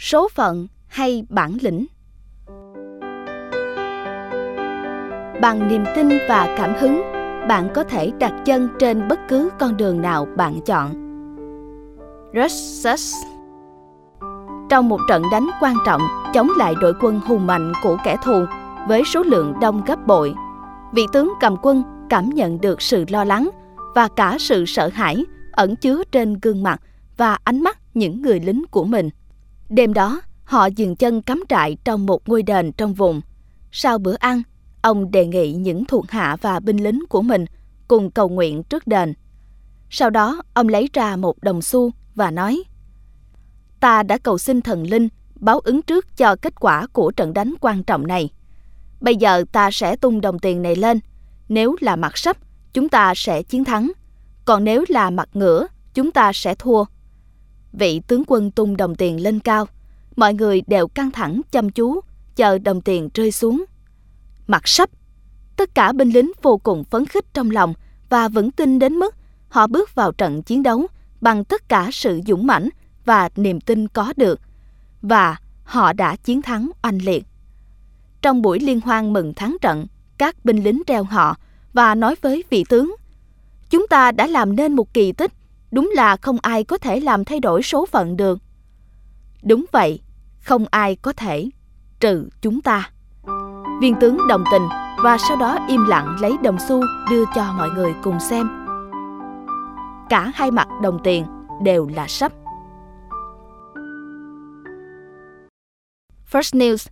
số phận hay bản lĩnh. Bằng niềm tin và cảm hứng bạn có thể đặt chân trên bất cứ con đường nào bạn chọn. Russus Trong một trận đánh quan trọng chống lại đội quân hùng mạnh của kẻ thù với số lượng đông gấp bội, vị tướng cầm quân cảm nhận được sự lo lắng và cả sự sợ hãi ẩn chứa trên gương mặt và ánh mắt những người lính của mình. Đêm đó, họ dừng chân cắm trại trong một ngôi đền trong vùng. Sau bữa ăn, ông đề nghị những thuộc hạ và binh lính của mình cùng cầu nguyện trước đền. Sau đó, ông lấy ra một đồng xu và nói: "Ta đã cầu xin thần linh báo ứng trước cho kết quả của trận đánh quan trọng này. Bây giờ ta sẽ tung đồng tiền này lên, nếu là mặt sấp, chúng ta sẽ chiến thắng, còn nếu là mặt ngửa, chúng ta sẽ thua." Vị tướng quân tung đồng tiền lên cao, mọi người đều căng thẳng chăm chú, chờ đồng tiền rơi xuống. Mặt sắp, tất cả binh lính vô cùng phấn khích trong lòng và vững tin đến mức họ bước vào trận chiến đấu bằng tất cả sự dũng mãnh và niềm tin có được. Và họ đã chiến thắng oanh liệt. Trong buổi liên hoan mừng thắng trận, các binh lính reo họ và nói với vị tướng Chúng ta đã làm nên một kỳ tích, đúng là không ai có thể làm thay đổi số phận được. Đúng vậy, không ai có thể, trừ chúng ta. Viên tướng đồng tình và sau đó im lặng lấy đồng xu đưa cho mọi người cùng xem. Cả hai mặt đồng tiền đều là sắp. First News